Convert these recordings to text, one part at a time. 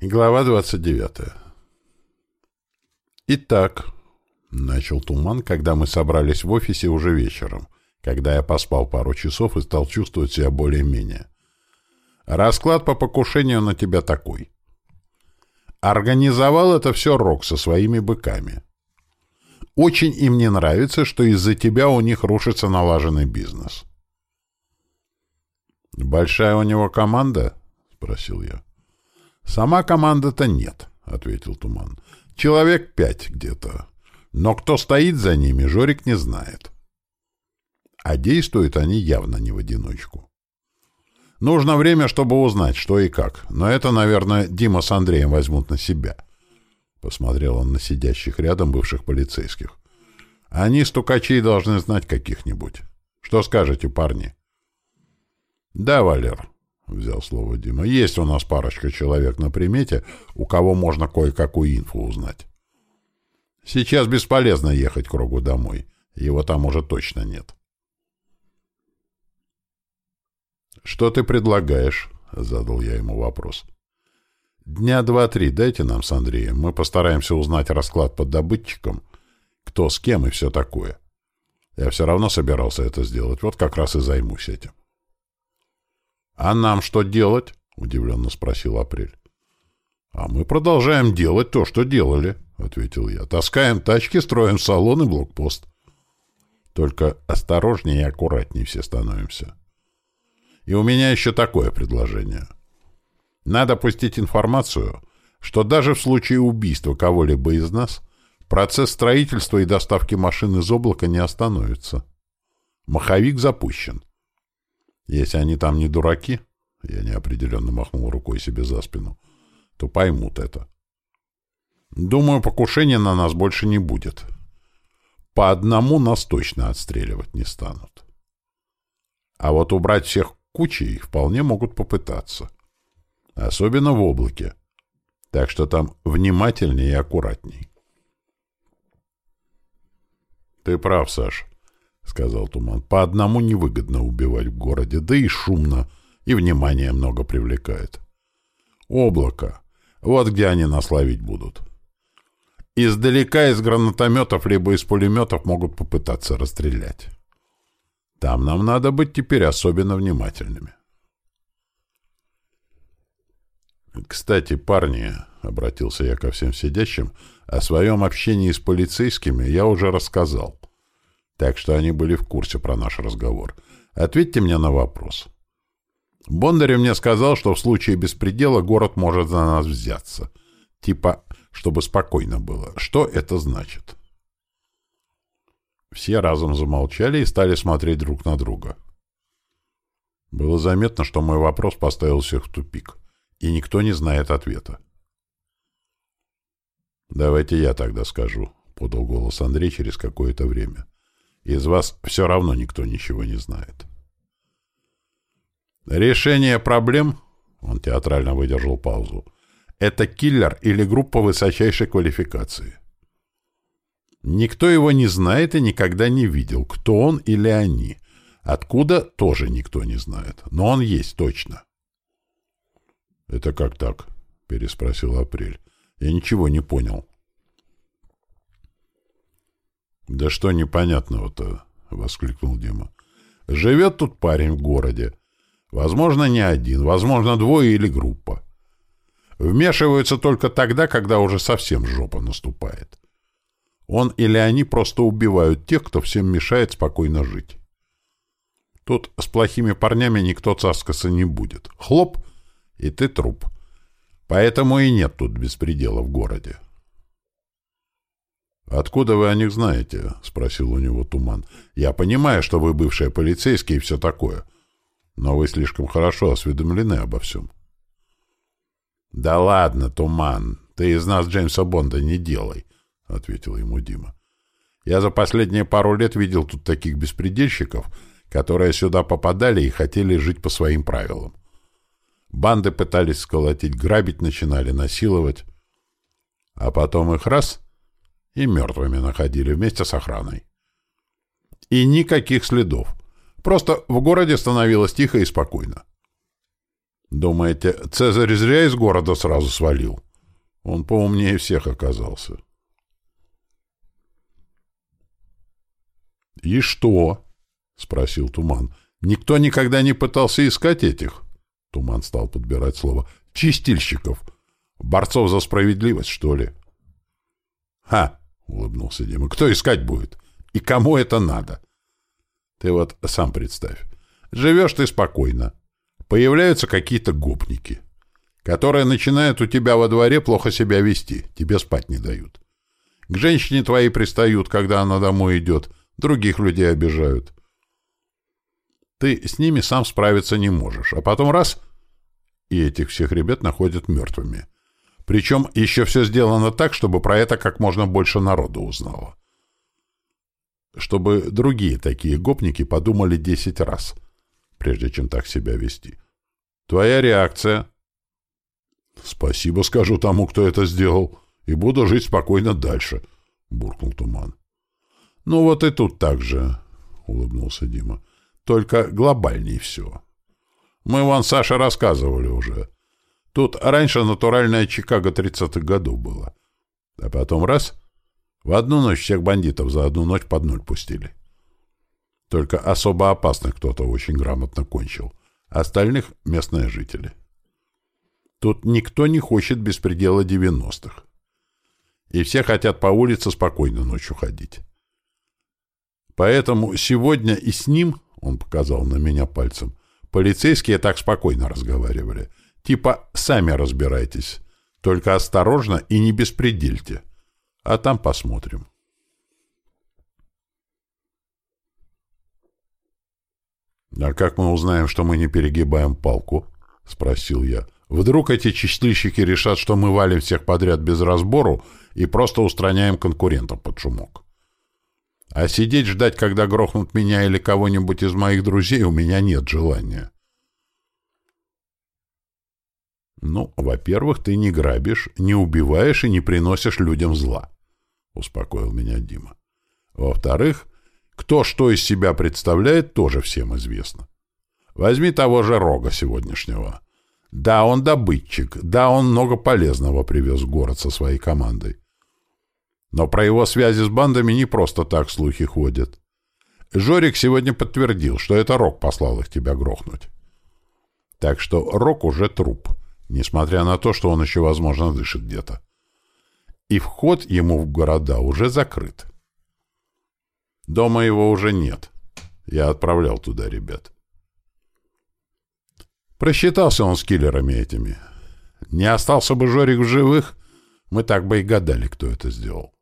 Глава 29. Итак, начал Туман, когда мы собрались в офисе уже вечером, когда я поспал пару часов и стал чувствовать себя более-менее. Расклад по покушению на тебя такой. Организовал это все Рок со своими быками. Очень им не нравится, что из-за тебя у них рушится налаженный бизнес. «Большая у него команда?» — спросил я. «Сама команда-то нет», — ответил Туман. «Человек пять где-то. Но кто стоит за ними, Жорик не знает. А действуют они явно не в одиночку. Нужно время, чтобы узнать, что и как. Но это, наверное, Дима с Андреем возьмут на себя». Посмотрел он на сидящих рядом бывших полицейских. «Они, стукачей, должны знать каких-нибудь. Что скажете, парни?» «Да, Валер», — взял слово Дима. «Есть у нас парочка человек на примете, у кого можно кое-какую инфу узнать. Сейчас бесполезно ехать кругу домой. Его там уже точно нет». «Что ты предлагаешь?» — задал я ему вопрос. «Дня два-три дайте нам с Андреем. Мы постараемся узнать расклад под добытчиком, кто с кем и все такое. Я все равно собирался это сделать, вот как раз и займусь этим». «А нам что делать?» — удивленно спросил Апрель. «А мы продолжаем делать то, что делали», — ответил я. «Таскаем тачки, строим салон и блокпост. Только осторожнее и аккуратнее все становимся. И у меня еще такое предложение. Надо пустить информацию, что даже в случае убийства кого-либо из нас процесс строительства и доставки машин из облака не остановится. Маховик запущен. Если они там не дураки, я неопределенно махнул рукой себе за спину, то поймут это. Думаю, покушения на нас больше не будет. По одному нас точно отстреливать не станут. А вот убрать всех кучей вполне могут попытаться. Особенно в облаке. Так что там внимательнее и аккуратней. Ты прав, Саш. — сказал Туман. — По одному невыгодно убивать в городе, да и шумно, и внимание много привлекает. Облако. Вот где они нас ловить будут. Издалека из гранатометов либо из пулеметов могут попытаться расстрелять. Там нам надо быть теперь особенно внимательными. «Кстати, парни», — обратился я ко всем сидящим, — «о своем общении с полицейскими я уже рассказал так что они были в курсе про наш разговор. Ответьте мне на вопрос. Бондарев мне сказал, что в случае беспредела город может за нас взяться. Типа, чтобы спокойно было. Что это значит? Все разом замолчали и стали смотреть друг на друга. Было заметно, что мой вопрос поставил всех в тупик, и никто не знает ответа. «Давайте я тогда скажу», — подал голос Андрей через какое-то время. Из вас все равно никто ничего не знает. Решение проблем, он театрально выдержал паузу, это киллер или группа высочайшей квалификации. Никто его не знает и никогда не видел, кто он или они. Откуда, тоже никто не знает. Но он есть точно. — Это как так? — переспросил Апрель. — Я ничего не понял. «Да что непонятного-то?» — воскликнул Дима. «Живет тут парень в городе. Возможно, не один, возможно, двое или группа. Вмешиваются только тогда, когда уже совсем жопа наступает. Он или они просто убивают тех, кто всем мешает спокойно жить. Тут с плохими парнями никто цаскаться не будет. Хлоп, и ты труп. Поэтому и нет тут беспредела в городе». «Откуда вы о них знаете?» — спросил у него Туман. «Я понимаю, что вы бывшие полицейские и все такое, но вы слишком хорошо осведомлены обо всем». «Да ладно, Туман, ты из нас Джеймса Бонда не делай», — ответил ему Дима. «Я за последние пару лет видел тут таких беспредельщиков, которые сюда попадали и хотели жить по своим правилам. Банды пытались сколотить, грабить начинали, насиловать. А потом их раз — и мертвыми находили вместе с охраной. И никаких следов. Просто в городе становилось тихо и спокойно. Думаете, Цезарь зря из города сразу свалил? Он поумнее всех оказался. «И что?» — спросил Туман. «Никто никогда не пытался искать этих?» Туман стал подбирать слово. «Чистильщиков. Борцов за справедливость, что ли?» «Ха!» — улыбнулся Дима. «Кто искать будет? И кому это надо?» «Ты вот сам представь. Живешь ты спокойно. Появляются какие-то гопники, которые начинают у тебя во дворе плохо себя вести, тебе спать не дают. К женщине твоей пристают, когда она домой идет, других людей обижают. Ты с ними сам справиться не можешь, а потом раз — и этих всех ребят находят мертвыми. Причем еще все сделано так, чтобы про это как можно больше народу узнало. Чтобы другие такие гопники подумали десять раз, прежде чем так себя вести. Твоя реакция? Спасибо скажу тому, кто это сделал, и буду жить спокойно дальше, буркнул Туман. Ну вот и тут так же, улыбнулся Дима. Только глобальней все. Мы вам, Саша, рассказывали уже. Тут раньше натуральная Чикаго 30-х годов было. А потом раз — в одну ночь всех бандитов за одну ночь под ноль пустили. Только особо опасных кто-то очень грамотно кончил. Остальных — местные жители. Тут никто не хочет беспредела девяностых. И все хотят по улице спокойно ночью ходить. Поэтому сегодня и с ним, — он показал на меня пальцем, — полицейские так спокойно разговаривали — Типа «сами разбирайтесь». Только осторожно и не беспредельте. А там посмотрим. «А как мы узнаем, что мы не перегибаем палку?» — спросил я. «Вдруг эти чистильщики решат, что мы валим всех подряд без разбору и просто устраняем конкурентов под шумок? А сидеть ждать, когда грохнут меня или кого-нибудь из моих друзей, у меня нет желания». «Ну, во-первых, ты не грабишь, не убиваешь и не приносишь людям зла», — успокоил меня Дима. «Во-вторых, кто что из себя представляет, тоже всем известно. Возьми того же Рога сегодняшнего. Да, он добытчик, да, он много полезного привез в город со своей командой. Но про его связи с бандами не просто так слухи ходят. Жорик сегодня подтвердил, что это Рог послал их тебя грохнуть. Так что Рог уже труп» несмотря на то, что он еще, возможно, дышит где-то. И вход ему в города уже закрыт. Дома его уже нет. Я отправлял туда ребят. Просчитался он с киллерами этими. Не остался бы Жорик в живых, мы так бы и гадали, кто это сделал.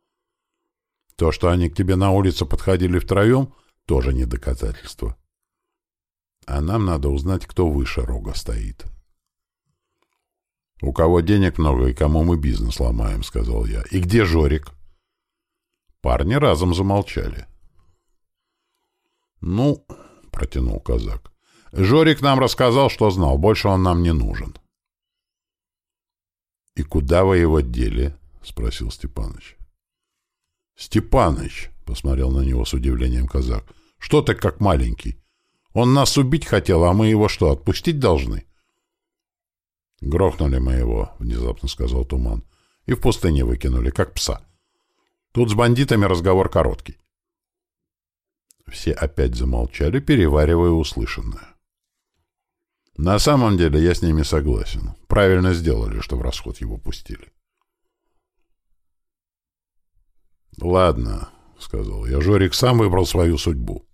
То, что они к тебе на улице подходили втроем, тоже не доказательство. А нам надо узнать, кто выше рога стоит. — «У кого денег много и кому мы бизнес ломаем», — сказал я. «И где Жорик?» Парни разом замолчали. «Ну», — протянул казак, — «Жорик нам рассказал, что знал. Больше он нам не нужен». «И куда вы его дели?» — спросил Степаныч. «Степаныч», — посмотрел на него с удивлением казак, — «что ты как маленький? Он нас убить хотел, а мы его что, отпустить должны?» «Грохнули мы его», — внезапно сказал Туман. «И в пустыне выкинули, как пса. Тут с бандитами разговор короткий». Все опять замолчали, переваривая услышанное. На самом деле я с ними согласен. Правильно сделали, что в расход его пустили. «Ладно», — сказал я, — Жорик сам выбрал свою судьбу.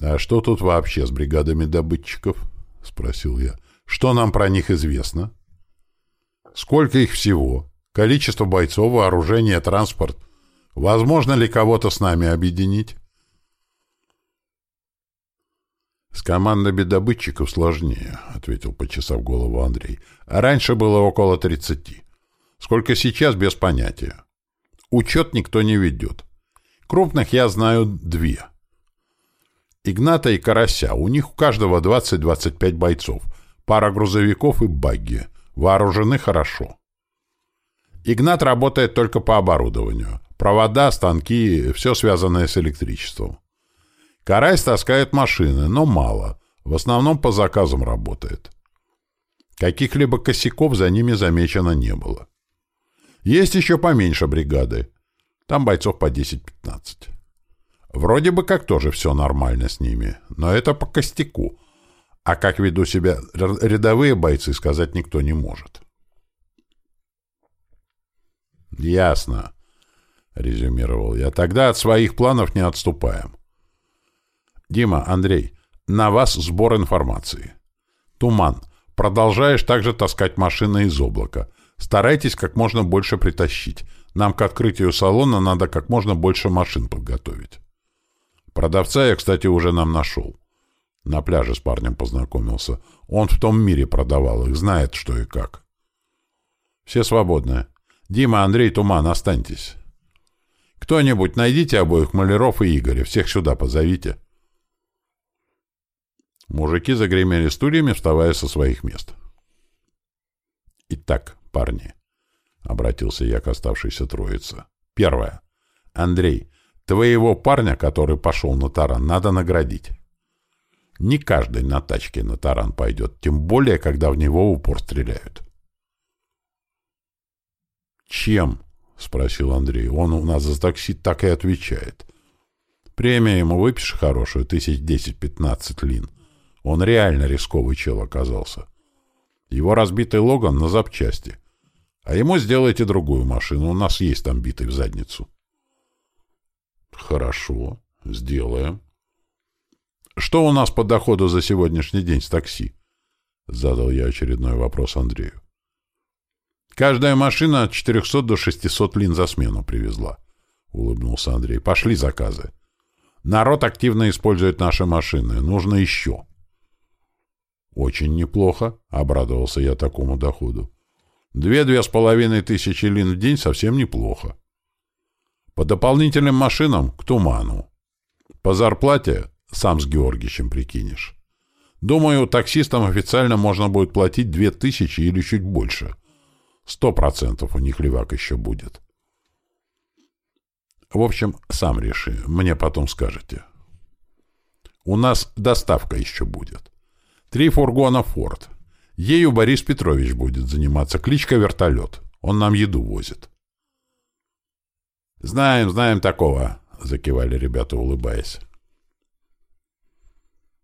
«А что тут вообще с бригадами добытчиков?» — спросил я. Что нам про них известно? Сколько их всего? Количество бойцов, вооружение, транспорт? Возможно ли кого-то с нами объединить? «С командами добытчиков сложнее», — ответил, почесав голову Андрей. «А раньше было около тридцати. Сколько сейчас, без понятия. Учет никто не ведет. Крупных я знаю две. Игната и Карася. У них у каждого 20-25 бойцов — Пара грузовиков и багги. Вооружены хорошо. Игнат работает только по оборудованию. Провода, станки, все связанное с электричеством. Карась таскает машины, но мало. В основном по заказам работает. Каких-либо косяков за ними замечено не было. Есть еще поменьше бригады. Там бойцов по 10-15. Вроде бы как тоже все нормально с ними, но это по костяку. А как ведут себя рядовые бойцы, сказать никто не может. «Ясно», — резюмировал я. «Тогда от своих планов не отступаем. Дима, Андрей, на вас сбор информации. Туман, продолжаешь также таскать машины из облака. Старайтесь как можно больше притащить. Нам к открытию салона надо как можно больше машин подготовить. Продавца я, кстати, уже нам нашел. На пляже с парнем познакомился. Он в том мире продавал их, знает, что и как. Все свободны. Дима, Андрей, Туман, останьтесь. Кто-нибудь найдите обоих маляров и Игоря. Всех сюда позовите. Мужики загремели стульями, вставая со своих мест. Итак, парни, — обратился я к оставшейся троице. Первое. Андрей, твоего парня, который пошел на таран, надо наградить. Не каждый на тачке на таран пойдет, тем более, когда в него упор стреляют. «Чем?» — спросил Андрей. «Он у нас за такси так и отвечает. Премию ему выпишешь хорошую, тысяч десять-пятнадцать лин. Он реально рисковый чел оказался. Его разбитый Логан на запчасти. А ему сделайте другую машину, у нас есть там битый в задницу. Хорошо, сделаем. Что у нас по доходу за сегодняшний день с такси? Задал я очередной вопрос Андрею. Каждая машина от 400 до 600 лин за смену привезла. Улыбнулся Андрей. Пошли заказы. Народ активно использует наши машины. Нужно еще. «Очень неплохо», — обрадовался я такому доходу. «Две-две с половиной тысячи лин в день совсем неплохо. По дополнительным машинам — к туману. По зарплате сам с Георгичем прикинешь. Думаю, таксистам официально можно будет платить две тысячи или чуть больше. Сто процентов у них левак еще будет. В общем, сам реши, мне потом скажете. У нас доставка еще будет. Три фургона «Форд». Ею Борис Петрович будет заниматься. Кличка «Вертолет». Он нам еду возит. «Знаем, знаем такого», — закивали ребята, улыбаясь.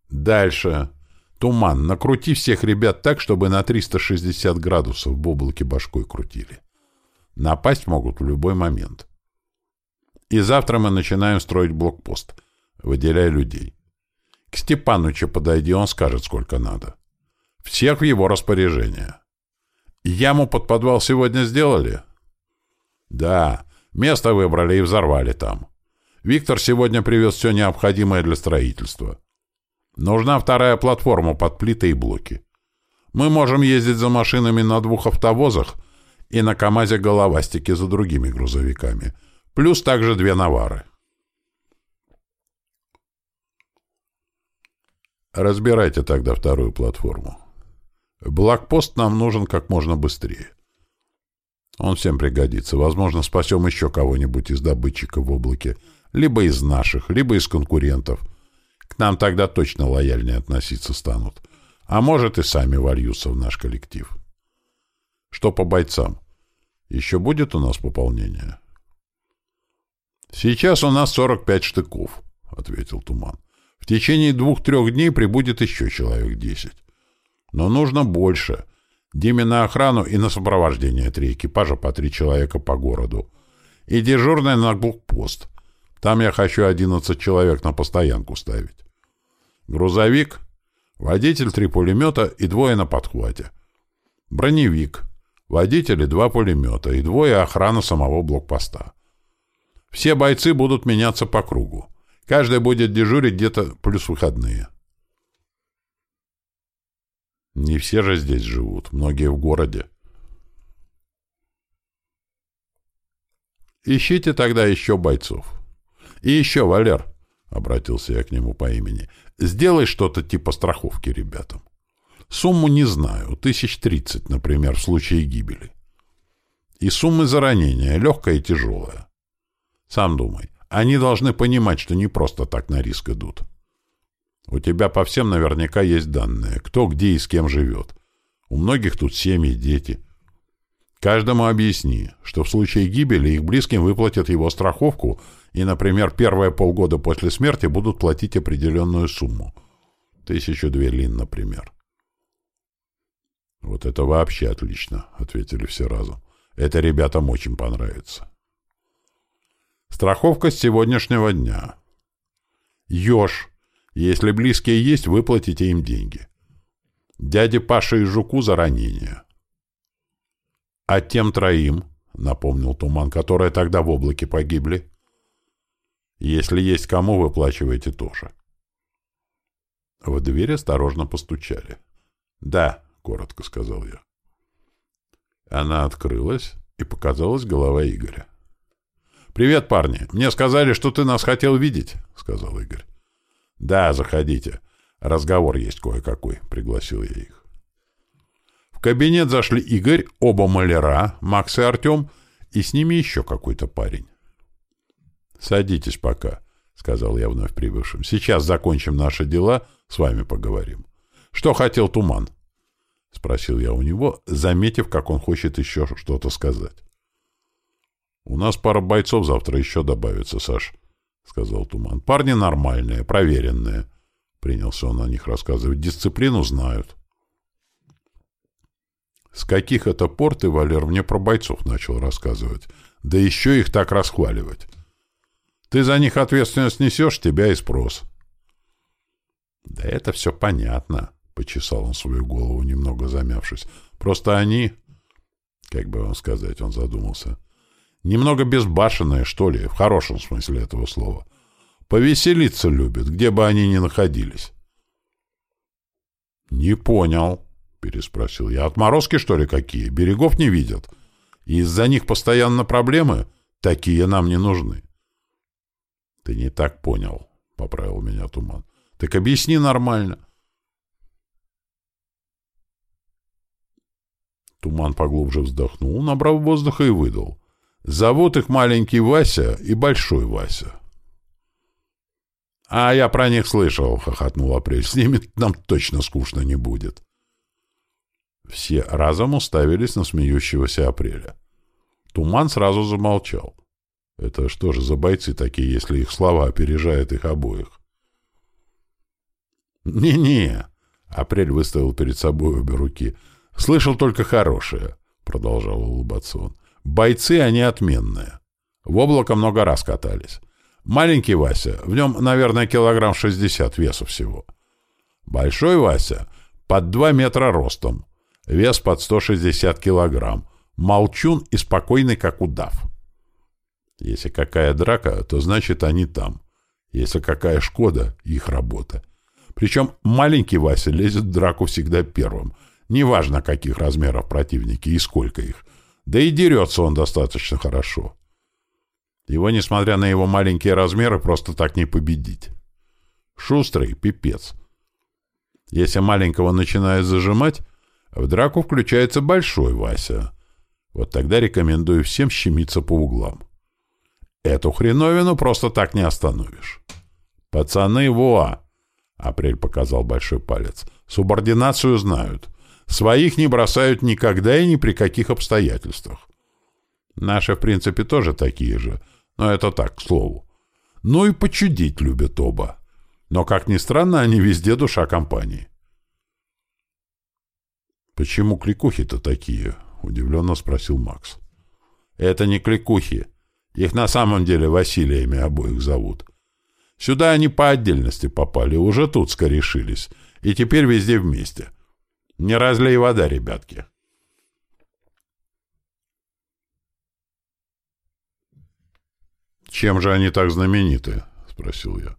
«Дальше. Туман. Накрути всех ребят так, чтобы на 360 градусов облаке башкой крутили. Напасть могут в любой момент. И завтра мы начинаем строить блокпост, выделяя людей. К Степанычу подойди, он скажет, сколько надо. Всех в его распоряжение. Яму под подвал сегодня сделали? Да, место выбрали и взорвали там. Виктор сегодня привез все необходимое для строительства. Нужна вторая платформа под плиты и блоки. Мы можем ездить за машинами на двух автовозах и на КАМАЗе-головастике за другими грузовиками. Плюс также две навары. Разбирайте тогда вторую платформу. Блокпост нам нужен как можно быстрее. Он всем пригодится. Возможно, спасем еще кого-нибудь из добытчиков в облаке. Либо из наших, либо из конкурентов. К нам тогда точно лояльнее относиться станут. А может, и сами вольются в наш коллектив. Что по бойцам? Еще будет у нас пополнение? Сейчас у нас 45 штыков, — ответил Туман. В течение двух-трех дней прибудет еще человек десять. Но нужно больше. Диме на охрану и на сопровождение три экипажа по три человека по городу. И дежурный на блокпост. Там я хочу одиннадцать человек на постоянку ставить. Грузовик, водитель три пулемета и двое на подхвате. Броневик, водитель и два пулемета, и двое охрана самого блокпоста. Все бойцы будут меняться по кругу. Каждый будет дежурить где-то плюс выходные. Не все же здесь живут, многие в городе. Ищите тогда еще бойцов. И еще, Валер, — обратился я к нему по имени, — сделай что-то типа страховки ребятам. Сумму не знаю, тысяч тридцать, например, в случае гибели. И суммы за ранение, легкая и тяжелая. Сам думай, они должны понимать, что не просто так на риск идут. У тебя по всем наверняка есть данные, кто где и с кем живет. У многих тут семьи, дети. Каждому объясни, что в случае гибели их близким выплатят его страховку и, например, первые полгода после смерти будут платить определенную сумму. Тысячу две лин, например. «Вот это вообще отлично», — ответили все разом. «Это ребятам очень понравится». Страховка с сегодняшнего дня. Ёж. Если близкие есть, выплатите им деньги. Дяде Паше и Жуку за ранение. А тем троим, напомнил Туман, которые тогда в облаке погибли. Если есть кому, выплачивайте тоже. В дверь осторожно постучали. «Да», — коротко сказал я. Она открылась, и показалась голова Игоря. «Привет, парни. Мне сказали, что ты нас хотел видеть», — сказал Игорь. «Да, заходите. Разговор есть кое-какой», — пригласил я их. В кабинет зашли Игорь, оба маляра, Макс и Артем, и с ними еще какой-то парень. «Садитесь пока», — сказал я вновь прибывшим. «Сейчас закончим наши дела, с вами поговорим». «Что хотел Туман?» — спросил я у него, заметив, как он хочет еще что-то сказать. «У нас пара бойцов завтра еще добавится, Саш», — сказал Туман. «Парни нормальные, проверенные». Принялся он о них рассказывать. «Дисциплину знают». С каких это пор ты, Валер, мне про бойцов начал рассказывать? Да еще их так расхваливать. Ты за них ответственность несешь, тебя и спрос. Да это все понятно, — почесал он свою голову, немного замявшись. Просто они... Как бы вам сказать, он задумался. Немного безбашенные, что ли, в хорошем смысле этого слова. Повеселиться любят, где бы они ни находились. — Не понял, — переспросил я. — Отморозки, что ли, какие? Берегов не видят. Из-за них постоянно проблемы? Такие нам не нужны. — Ты не так понял, — поправил меня Туман. — Так объясни нормально. Туман поглубже вздохнул, набрал воздуха и выдал. — Зовут их маленький Вася и большой Вася. — А я про них слышал, — хохотнул Апрель. — С ними нам точно скучно не будет. Все разом уставились на смеющегося Апреля. Туман сразу замолчал. Это что же за бойцы такие, если их слова опережают их обоих? «Не-не», — Апрель выставил перед собой обе руки. «Слышал только хорошее», — продолжал улыбаться он. Бойцы они отменные. В облако много раз катались. Маленький Вася, в нем, наверное, килограмм 60 веса всего. Большой Вася под 2 метра ростом, вес под 160 килограмм, молчун и спокойный, как удав. Если какая драка, то значит они там. Если какая Шкода, их работа. Причем маленький Вася лезет в драку всегда первым. Неважно, каких размеров противники и сколько их. Да и дерется он достаточно хорошо. Его, несмотря на его маленькие размеры, просто так не победить. Шустрый — пипец. Если маленького начинает зажимать, в драку включается большой Вася. Вот тогда рекомендую всем щемиться по углам. Эту хреновину просто так не остановишь. «Пацаны, во!» — Апрель показал большой палец. «Субординацию знают. Своих не бросают никогда и ни при каких обстоятельствах. Наши, в принципе, тоже такие же, но это так, к слову. Ну и почудить любят оба. Но, как ни странно, они везде душа компании. «Почему кликухи-то такие?» — удивленно спросил Макс. «Это не кликухи. Их на самом деле Василиями обоих зовут. Сюда они по отдельности попали, уже тут скорешились, и теперь везде вместе. Не разлей вода, ребятки. «Чем же они так знамениты?» — спросил я.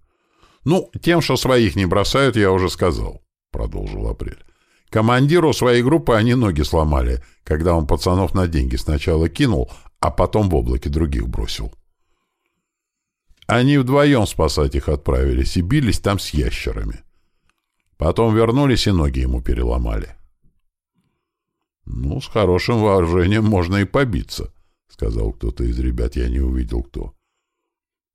«Ну, тем, что своих не бросают, я уже сказал», — продолжил Апрель. «Командиру своей группы они ноги сломали, когда он пацанов на деньги сначала кинул, а потом в облаке других бросил. Они вдвоем спасать их отправились и бились там с ящерами. Потом вернулись и ноги ему переломали. «Ну, с хорошим вооружением можно и побиться», — сказал кто-то из ребят, я не увидел кто.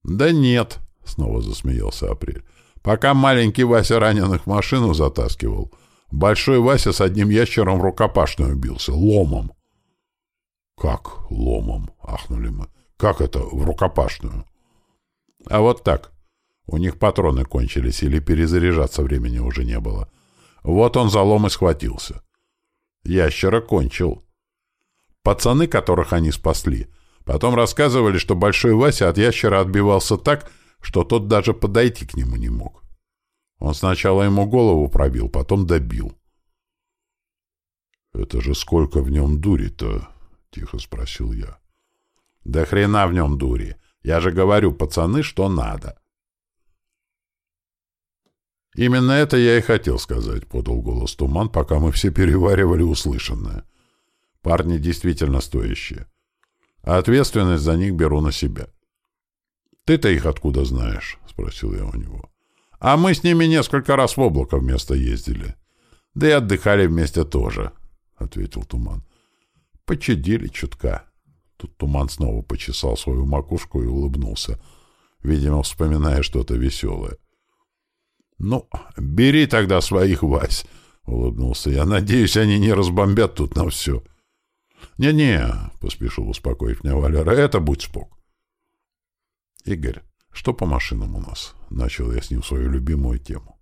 «Да нет», — снова засмеялся Апрель. Пока маленький Вася раненых в машину затаскивал, большой Вася с одним ящером в рукопашную бился, ломом. — Как ломом? — ахнули мы. — Как это в рукопашную? — А вот так. У них патроны кончились или перезаряжаться времени уже не было. Вот он за лом и схватился. Ящера кончил. Пацаны, которых они спасли, потом рассказывали, что Большой Вася от ящера отбивался так, что тот даже подойти к нему не мог. Он сначала ему голову пробил, потом добил. — Это же сколько в нем дури-то? — тихо спросил я. — Да хрена в нем дури. Я же говорю, пацаны, что надо. — Именно это я и хотел сказать, — подал голос Туман, пока мы все переваривали услышанное. Парни действительно стоящие. А ответственность за них беру на себя. — Ты-то их откуда знаешь? — спросил я у него. — А мы с ними несколько раз в облако вместо ездили. Да и отдыхали вместе тоже, — ответил Туман. — Почадили чутка. Тут Туман снова почесал свою макушку и улыбнулся, видимо, вспоминая что-то веселое. — Ну, бери тогда своих, Вась, — улыбнулся я. — Надеюсь, они не разбомбят тут на все. — «Не-не», — поспешил успокоить меня Валера, — «это будь спок». «Игорь, что по машинам у нас?» — начал я с ним свою любимую тему.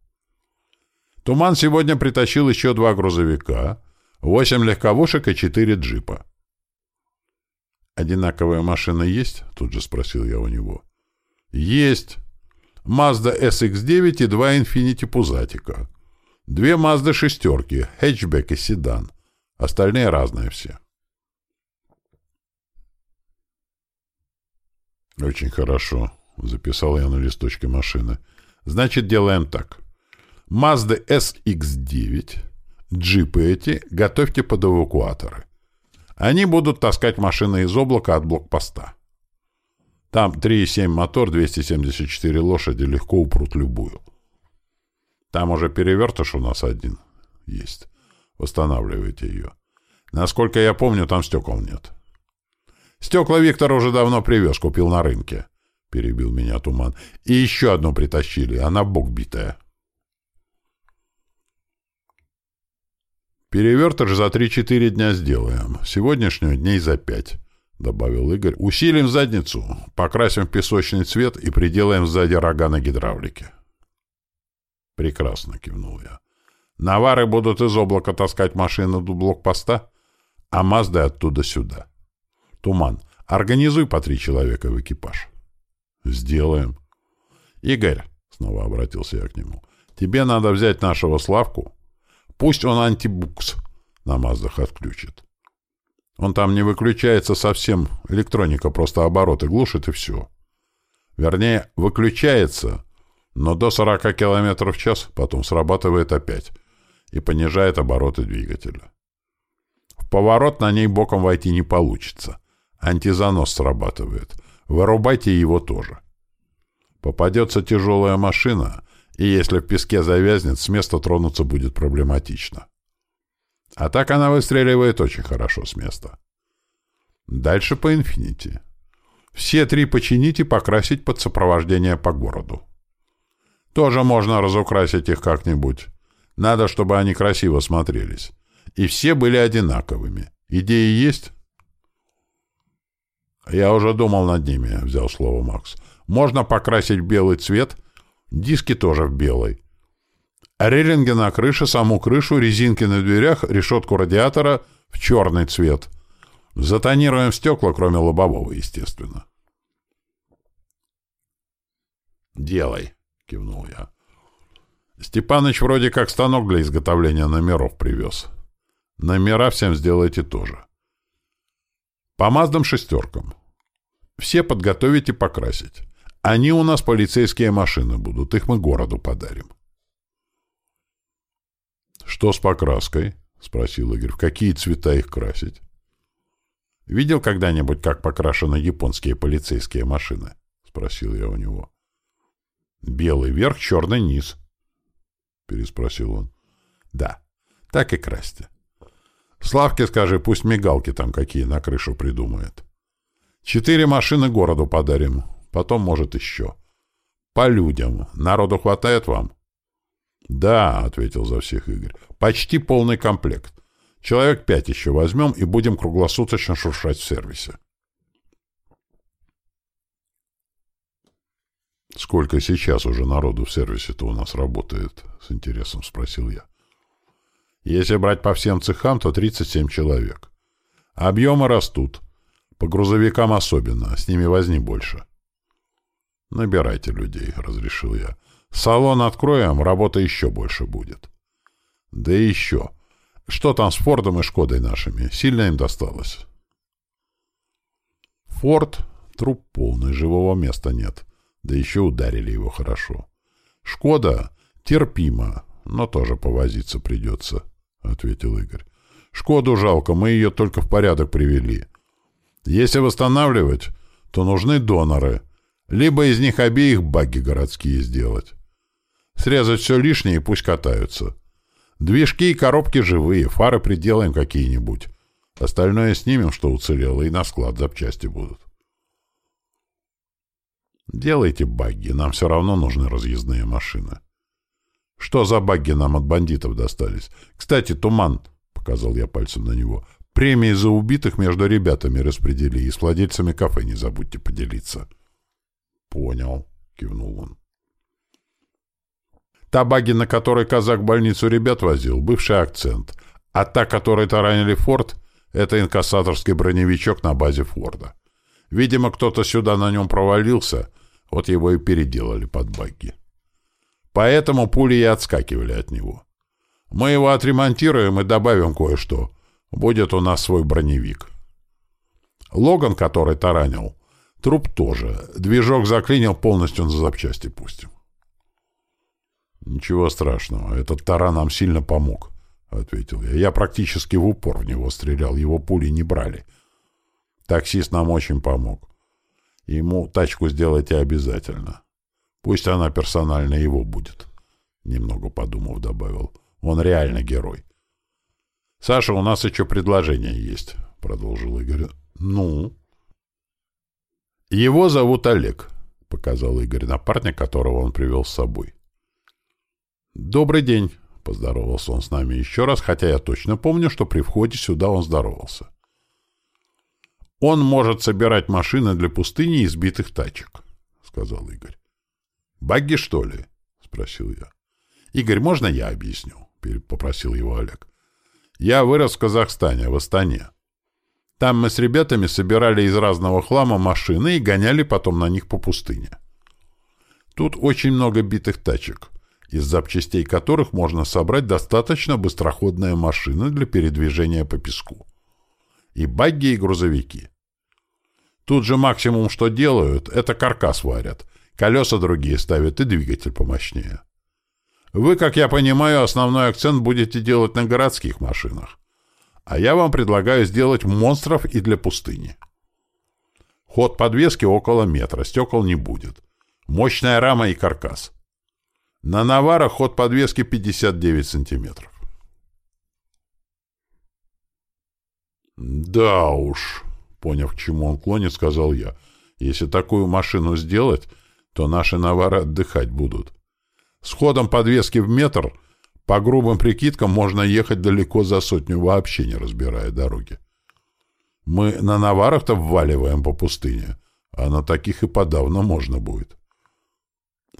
«Туман сегодня притащил еще два грузовика, восемь легковушек и четыре джипа». «Одинаковые машины есть?» — тут же спросил я у него. «Есть. Mazda SX-9 и два Infiniti Пузатика. Две Mazda шестерки, хэтчбэк и седан. Остальные разные все». «Очень хорошо», — записал я на листочке машины. «Значит, делаем так. Mazda SX-9, джипы эти готовьте под эвакуаторы. Они будут таскать машины из облака от блокпоста. Там 3,7 мотор, 274 лошади, легко упрут любую. Там уже перевертыш у нас один есть. Восстанавливайте ее. Насколько я помню, там стекол нет». Стекла Виктор уже давно привез, купил на рынке. — перебил меня туман. — И еще одну притащили, она бок битая. «Перевертыш за три-четыре дня сделаем. Сегодняшнюю дней за пять», — добавил Игорь. «Усилим задницу, покрасим в песочный цвет и приделаем сзади рога на гидравлике». «Прекрасно», — кивнул я. «Навары будут из облака таскать машины до блокпоста, а Мазды оттуда сюда». Туман. Организуй по три человека в экипаж. Сделаем. Игорь, снова обратился я к нему, тебе надо взять нашего Славку. Пусть он антибукс на Маздах отключит. Он там не выключается совсем, электроника просто обороты глушит и все. Вернее, выключается, но до 40 км в час потом срабатывает опять и понижает обороты двигателя. В поворот на ней боком войти не получится. Антизанос срабатывает. Вырубайте его тоже. Попадется тяжелая машина, и если в песке завязнет, с места тронуться будет проблематично. А так она выстреливает очень хорошо с места. Дальше по инфинити. Все три починить и покрасить под сопровождение по городу. Тоже можно разукрасить их как-нибудь. Надо, чтобы они красиво смотрелись. И все были одинаковыми. Идеи есть? «Я уже думал над ними», — взял слово Макс. «Можно покрасить белый цвет, диски тоже в белый. Релинги на крыше, саму крышу, резинки на дверях, решетку радиатора в черный цвет. Затонируем стекла, кроме лобового, естественно». «Делай», — кивнул я. Степаныч вроде как станок для изготовления номеров привез. Номера всем сделайте тоже. По Маздам шестеркам. Все подготовить и покрасить. Они у нас полицейские машины будут, их мы городу подарим. «Что с покраской?» — спросил Игорь. «В какие цвета их красить?» «Видел когда-нибудь, как покрашены японские полицейские машины?» — спросил я у него. «Белый верх, черный низ», — переспросил он. «Да, так и красьте. Славке скажи, пусть мигалки там какие на крышу придумает. Четыре машины городу подарим, потом, может, еще. По людям. Народу хватает вам? Да, ответил за всех Игорь. Почти полный комплект. Человек пять еще возьмем и будем круглосуточно шуршать в сервисе. «Сколько сейчас уже народу в сервисе-то у нас работает?» — с интересом спросил я. «Если брать по всем цехам, то 37 человек. Объемы растут. По грузовикам особенно, с ними возни больше». «Набирайте людей», — разрешил я. «Салон откроем, работы еще больше будет». «Да еще. Что там с Фордом и Шкодой нашими? Сильно им досталось?» «Форд? Труп полный, живого места нет». Да еще ударили его хорошо. «Шкода? Терпимо, но тоже повозиться придется», — ответил Игорь. «Шкоду жалко, мы ее только в порядок привели. Если восстанавливать, то нужны доноры. Либо из них обеих багги городские сделать. Срезать все лишнее и пусть катаются. Движки и коробки живые, фары приделаем какие-нибудь. Остальное снимем, что уцелело, и на склад запчасти будут. Делайте багги, нам все равно нужны разъездные машины. Что за багги нам от бандитов достались? Кстати, Туман, — показал я пальцем на него, — премии за убитых между ребятами распредели и с владельцами кафе не забудьте поделиться. Понял, — кивнул он. Та багги, на которой казак больницу ребят возил, бывший акцент, а та, которой таранили Форд, это инкассаторский броневичок на базе Форда. Видимо, кто-то сюда на нем провалился — вот его и переделали под багги. Поэтому пули и отскакивали от него. Мы его отремонтируем и добавим кое-что. Будет у нас свой броневик. Логан, который таранил, труп тоже. Движок заклинил, полностью на запчасти пустим. «Ничего страшного, этот таран нам сильно помог», — ответил я. «Я практически в упор в него стрелял, его пули не брали. Таксист нам очень помог. Ему тачку сделайте обязательно. Пусть она персонально его будет. Немного подумав, добавил. Он реально герой. «Саша, у нас еще предложение есть», — продолжил Игорь. «Ну?» «Его зовут Олег», — показал Игорь напарник, которого он привел с собой. «Добрый день», — поздоровался он с нами еще раз, хотя я точно помню, что при входе сюда он здоровался. Он может собирать машины для пустыни из битых тачек, — сказал Игорь. — Багги, что ли? — спросил я. — Игорь, можно я объясню? — попросил его Олег. — Я вырос в Казахстане, в Астане. Там мы с ребятами собирали из разного хлама машины и гоняли потом на них по пустыне. Тут очень много битых тачек, из запчастей которых можно собрать достаточно быстроходные машины для передвижения по песку. И багги, и грузовики. Тут же максимум, что делают, это каркас варят. Колеса другие ставят и двигатель помощнее. Вы, как я понимаю, основной акцент будете делать на городских машинах. А я вам предлагаю сделать монстров и для пустыни. Ход подвески около метра, стекол не будет. Мощная рама и каркас. На наварах ход подвески 59 сантиметров. Да уж, Поняв, к чему он клонит, сказал я. Если такую машину сделать, то наши навары отдыхать будут. С ходом подвески в метр по грубым прикидкам можно ехать далеко за сотню, вообще не разбирая дороги. Мы на наварах-то вваливаем по пустыне, а на таких и подавно можно будет. —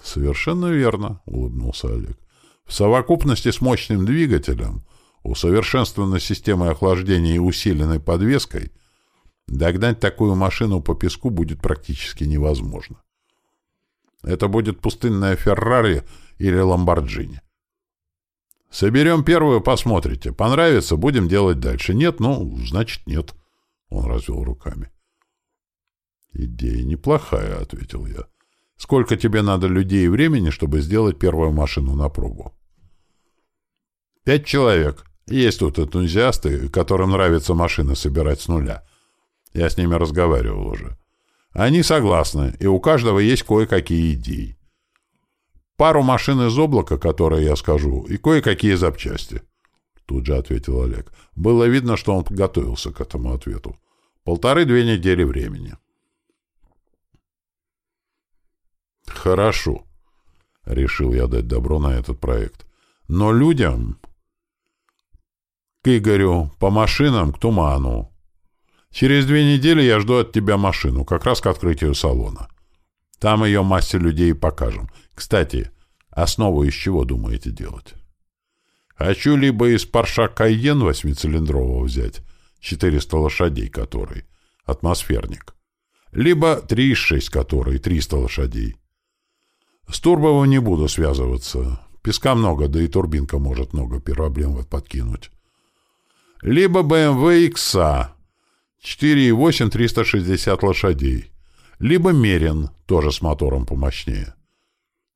Совершенно верно, — улыбнулся Олег. — В совокупности с мощным двигателем, усовершенствованной системой охлаждения и усиленной подвеской Догнать такую машину по песку будет практически невозможно. Это будет пустынная Феррари или Ламборджини. Соберем первую, посмотрите. Понравится, будем делать дальше. Нет, ну, значит, нет. Он развел руками. Идея неплохая, ответил я. Сколько тебе надо людей и времени, чтобы сделать первую машину на пробу? Пять человек. Есть тут энтузиасты, которым нравится машины собирать с нуля. Я с ними разговаривал уже. Они согласны, и у каждого есть кое-какие идеи. Пару машин из облака, которые я скажу, и кое-какие запчасти. Тут же ответил Олег. Было видно, что он готовился к этому ответу. Полторы-две недели времени. Хорошо. Решил я дать добро на этот проект. Но людям... К Игорю, по машинам, к туману. Через две недели я жду от тебя машину, как раз к открытию салона. Там ее массе людей покажем. Кстати, основу из чего думаете делать? Хочу либо из Парша Кайен восьмицилиндрового взять, 400 лошадей который, атмосферник, либо 3,6 который, 300 лошадей. С Турбовым не буду связываться. Песка много, да и турбинка может много проблем подкинуть. Либо BMW XA, 4,8 360 лошадей. Либо Мерин, тоже с мотором помощнее.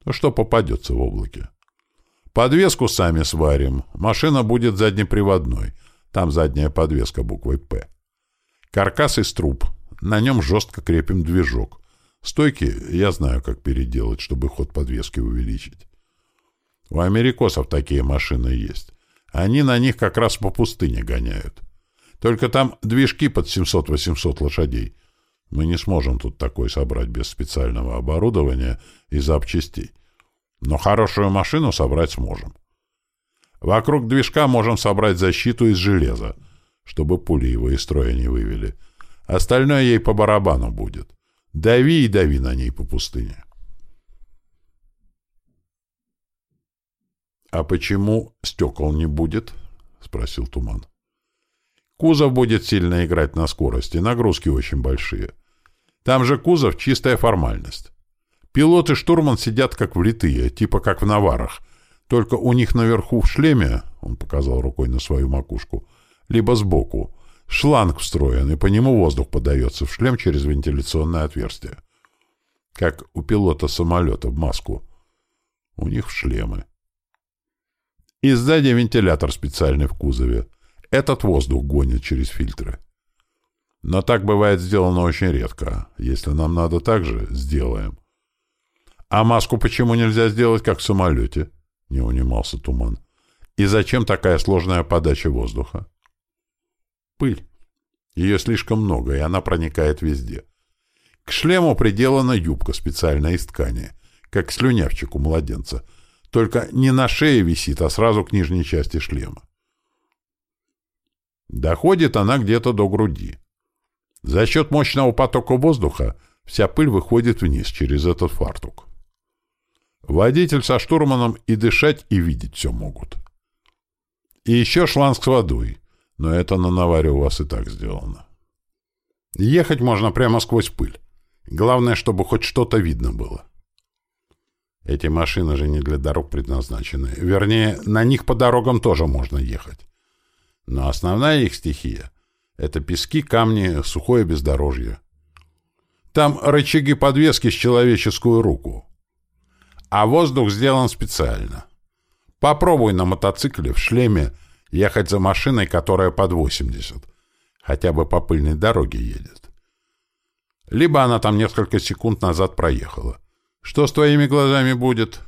Ну, что попадется в облаке. Подвеску сами сварим. Машина будет заднеприводной. Там задняя подвеска буквой «П». Каркас из труб. На нем жестко крепим движок. Стойки я знаю, как переделать, чтобы ход подвески увеличить. У америкосов такие машины есть. Они на них как раз по пустыне гоняют. Только там движки под 700-800 лошадей. Мы не сможем тут такой собрать без специального оборудования и запчастей. Но хорошую машину собрать сможем. Вокруг движка можем собрать защиту из железа, чтобы пули его из строя не вывели. Остальное ей по барабану будет. Дави и дави на ней по пустыне. «А почему стекол не будет?» — спросил Туман. «Кузов будет сильно играть на скорости, нагрузки очень большие. Там же кузов — чистая формальность. Пилот и штурман сидят как влитые, типа как в наварах. Только у них наверху в шлеме, — он показал рукой на свою макушку, — либо сбоку, шланг встроен, и по нему воздух подается в шлем через вентиляционное отверстие. Как у пилота самолета в маску. У них шлемы. И сзади вентилятор специальный в кузове. Этот воздух гонит через фильтры. Но так бывает сделано очень редко. Если нам надо так же, сделаем. А маску почему нельзя сделать, как в самолете? Не унимался туман. И зачем такая сложная подача воздуха? Пыль. Ее слишком много, и она проникает везде. К шлему приделана юбка специальная из ткани, как слюнявчик у младенца — только не на шее висит, а сразу к нижней части шлема. Доходит она где-то до груди. За счет мощного потока воздуха вся пыль выходит вниз через этот фартук. Водитель со штурманом и дышать, и видеть все могут. И еще шланг с водой, но это на наваре у вас и так сделано. Ехать можно прямо сквозь пыль. Главное, чтобы хоть что-то видно было. Эти машины же не для дорог предназначены. Вернее, на них по дорогам тоже можно ехать. Но основная их стихия — это пески, камни, сухое бездорожье. Там рычаги подвески с человеческую руку. А воздух сделан специально. Попробуй на мотоцикле в шлеме ехать за машиной, которая под 80. Хотя бы по пыльной дороге едет. Либо она там несколько секунд назад проехала. Что с твоими глазами будет?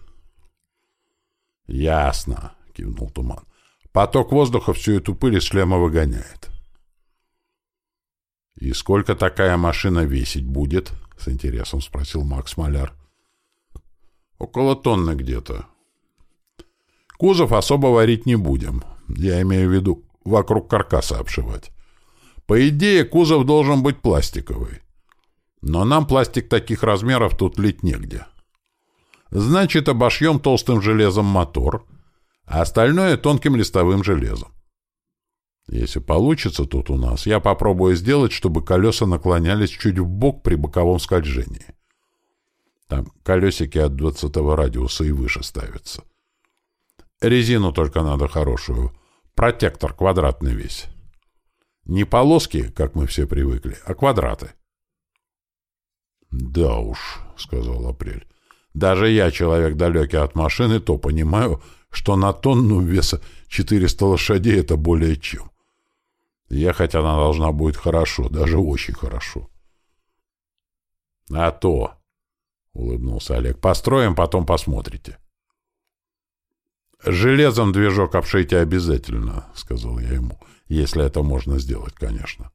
Ясно, кивнул Туман. Поток воздуха всю эту пыль из шлема выгоняет. И сколько такая машина весить будет? С интересом спросил Макс Маляр. Около тонны где-то. Кузов особо варить не будем. Я имею в виду вокруг каркаса обшивать. По идее, кузов должен быть пластиковый. Но нам пластик таких размеров тут лить негде. Значит, обошьем толстым железом мотор, а остальное тонким листовым железом. Если получится тут у нас, я попробую сделать, чтобы колеса наклонялись чуть в бок при боковом скольжении. Там колесики от 20 радиуса и выше ставятся. Резину только надо хорошую. Протектор квадратный весь. Не полоски, как мы все привыкли, а квадраты. «Да уж», — сказал Апрель. «Даже я, человек далекий от машины, то понимаю, что на тонну веса 400 лошадей — это более чем. Ехать она должна будет хорошо, даже очень хорошо». «А то», — улыбнулся Олег, — «построим, потом посмотрите». «Железом движок обшейте обязательно», — сказал я ему, — «если это можно сделать, конечно.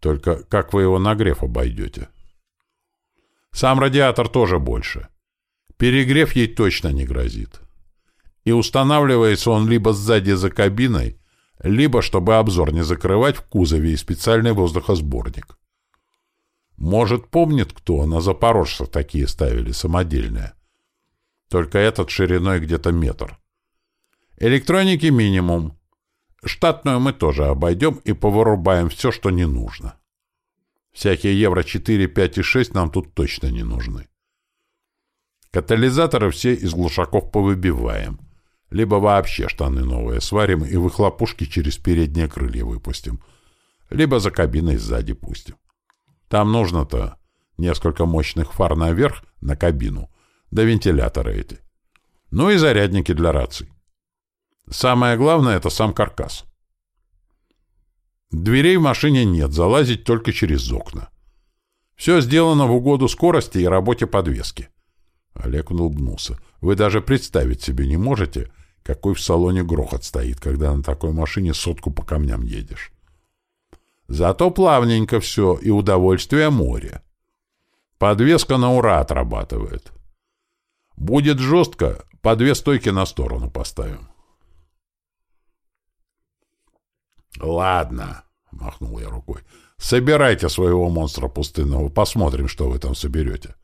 Только как вы его нагрев обойдете?» Сам радиатор тоже больше. Перегрев ей точно не грозит. И устанавливается он либо сзади за кабиной, либо, чтобы обзор не закрывать, в кузове и специальный воздухосборник. Может, помнит кто, на Запорожцах такие ставили, самодельные. Только этот шириной где-то метр. Электроники минимум. Штатную мы тоже обойдем и повырубаем все, что не нужно. Всякие евро 4, 5 и 6 нам тут точно не нужны. Катализаторы все из глушаков повыбиваем. Либо вообще штаны новые сварим и выхлопушки через передние крылья выпустим. Либо за кабиной сзади пустим. Там нужно-то несколько мощных фар наверх, на кабину, да вентиляторы эти. Ну и зарядники для раций. Самое главное — это сам каркас. Дверей в машине нет, залазить только через окна. Все сделано в угоду скорости и работе подвески. Олег улыбнулся. Вы даже представить себе не можете, какой в салоне грохот стоит, когда на такой машине сотку по камням едешь. Зато плавненько все, и удовольствие море. Подвеска на ура отрабатывает. Будет жестко, по две стойки на сторону поставим. «Ладно», — махнул я рукой, — «собирайте своего монстра пустынного, посмотрим, что вы там соберете».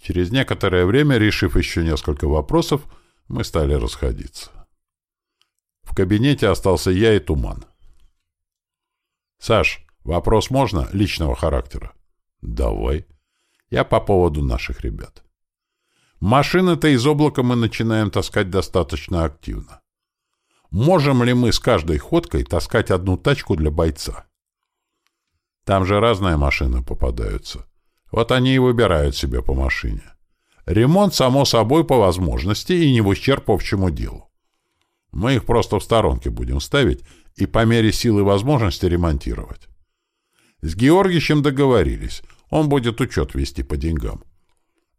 Через некоторое время, решив еще несколько вопросов, мы стали расходиться. В кабинете остался я и Туман. «Саш, вопрос можно? Личного характера?» «Давай. Я по поводу наших ребят. Машины-то из облака мы начинаем таскать достаточно активно. Можем ли мы с каждой ходкой таскать одну тачку для бойца? Там же разные машины попадаются. Вот они и выбирают себе по машине. Ремонт, само собой, по возможности и не в ущерб общему делу. Мы их просто в сторонке будем ставить и по мере силы возможности ремонтировать. С Георгичем договорились. Он будет учет вести по деньгам.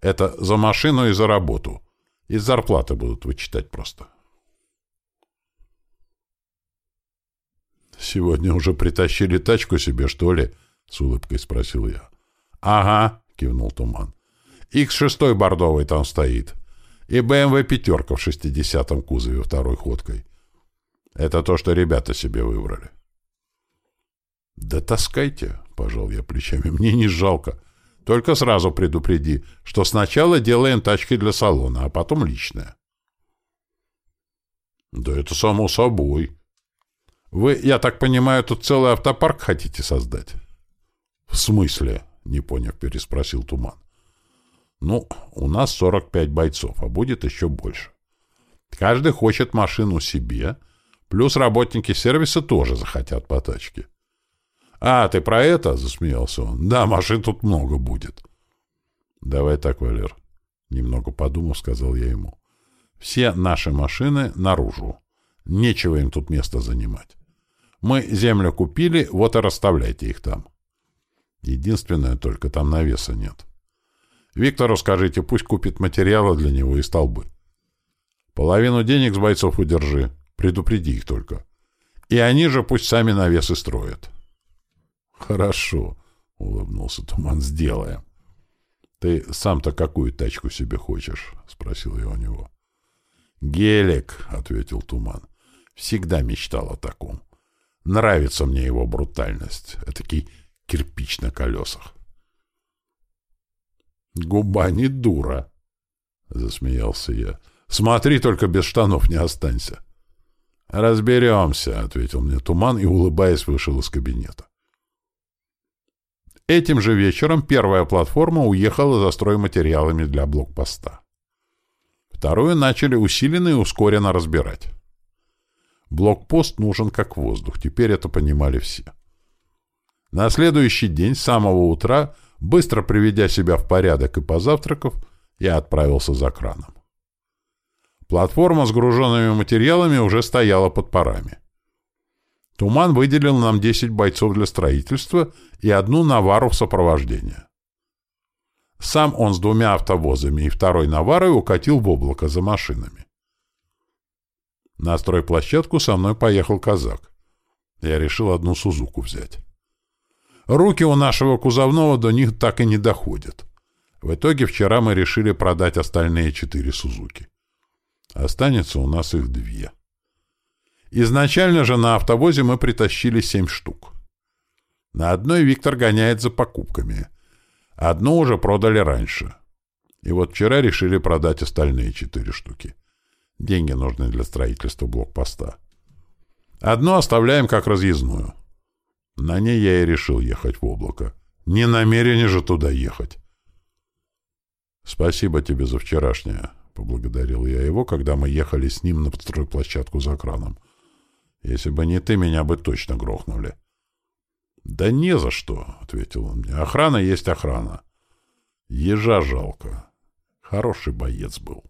Это за машину и за работу. Из зарплаты будут вычитать просто. «Сегодня уже притащили тачку себе, что ли?» — с улыбкой спросил я. «Ага», — кивнул Туман. «Х-6 бордовый там стоит. И БМВ пятерка в шестидесятом кузове второй ходкой. Это то, что ребята себе выбрали». «Да таскайте», — пожал я плечами. «Мне не жалко. Только сразу предупреди, что сначала делаем тачки для салона, а потом личное». «Да это само собой», вы, я так понимаю, тут целый автопарк хотите создать? — В смысле? — не поняв, переспросил Туман. — Ну, у нас 45 бойцов, а будет еще больше. Каждый хочет машину себе, плюс работники сервиса тоже захотят по тачке. — А, ты про это? — засмеялся он. — Да, машин тут много будет. — Давай так, Валер. Немного подумав, сказал я ему. — Все наши машины наружу. Нечего им тут место занимать. Мы землю купили, вот и расставляйте их там. Единственное, только там навеса нет. Виктору скажите, пусть купит материалы для него и столбы. Половину денег с бойцов удержи, предупреди их только. И они же пусть сами навесы строят. Хорошо, — улыбнулся Туман, — сделаем. Ты сам-то какую тачку себе хочешь? — спросил я у него. Гелик, — ответил Туман. Всегда мечтал о таком. Нравится мне его брутальность. Этакий кирпич на колесах. «Губа не дура», — засмеялся я. «Смотри, только без штанов не останься». «Разберемся», — ответил мне Туман и, улыбаясь, вышел из кабинета. Этим же вечером первая платформа уехала за стройматериалами для блокпоста. Вторую начали усиленно и ускоренно разбирать. Блокпост нужен как воздух, теперь это понимали все. На следующий день, с самого утра, быстро приведя себя в порядок и позавтракав, я отправился за краном. Платформа с груженными материалами уже стояла под парами. Туман выделил нам 10 бойцов для строительства и одну навару в сопровождение. Сам он с двумя автовозами и второй наварой укатил в облако за машинами. На стройплощадку со мной поехал казак. Я решил одну Сузуку взять. Руки у нашего кузовного до них так и не доходят. В итоге вчера мы решили продать остальные четыре «Сузуки». Останется у нас их две. Изначально же на автовозе мы притащили семь штук. На одной Виктор гоняет за покупками. Одну уже продали раньше. И вот вчера решили продать остальные четыре штуки. Деньги нужны для строительства блокпоста. Одну оставляем как разъездную. На ней я и решил ехать в облако. Не намерение же туда ехать. «Спасибо тебе за вчерашнее», — поблагодарил я его, когда мы ехали с ним на стройплощадку за краном. «Если бы не ты, меня бы точно грохнули». «Да не за что», — ответил он мне. «Охрана есть охрана. Ежа жалко. Хороший боец был».